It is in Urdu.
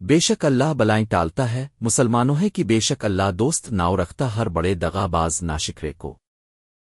بے شک اللہ بلائیں ٹالتا ہے، مسلمانوں ہے کہ بے شک اللہ دوست ناؤ رکھتا ہر بڑے دغا باز ناشکرے کو۔